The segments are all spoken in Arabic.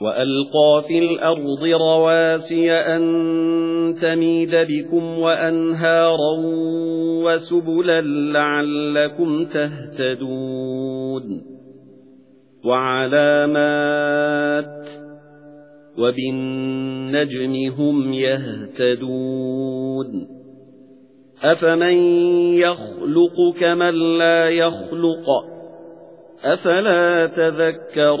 وَأَلْقَى فِي الْأَرْضِ رَوَاسِيَ أَن تَمِيدَ بِكُمْ وَأَنْهَارًا وَسُبُلًا لَّعَلَّكُمْ تَهْتَدُونَ وَعَلَامَاتٍ وَبِالنَّجْمِ هُمْ يَهْتَدُونَ أَفَمَن يَخْلُقُ كَمَن لَّا يَخْلُقُ أَفَلَا تَذَكَّرُونَ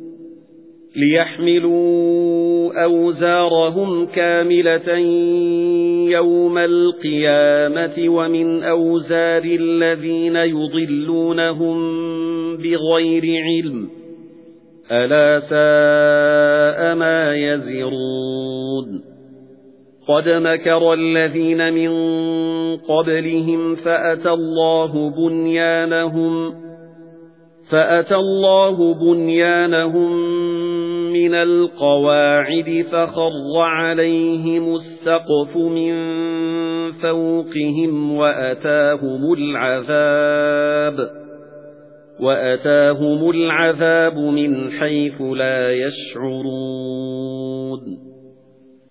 ليحملوا أوزارهم كاملة يوم القيامة ومن أوزار الذين يضلونهم بغير علم. ألا ساء ما يزرون. قد مكر الذين من قبلهم فأتى الله بنيانهم فأتى الله بنيانهم مِنَ الْقَوَاعِدِ فَخَرَّ عَلَيْهِمُ السَّقْفُ مِنْ فَوْقِهِمْ وَأَتَاهُمُ الْعَذَابُ وَأَتَاهُمُ الْعَذَابُ مِنْ حَيْثُ لَا يَشْعُرُونَ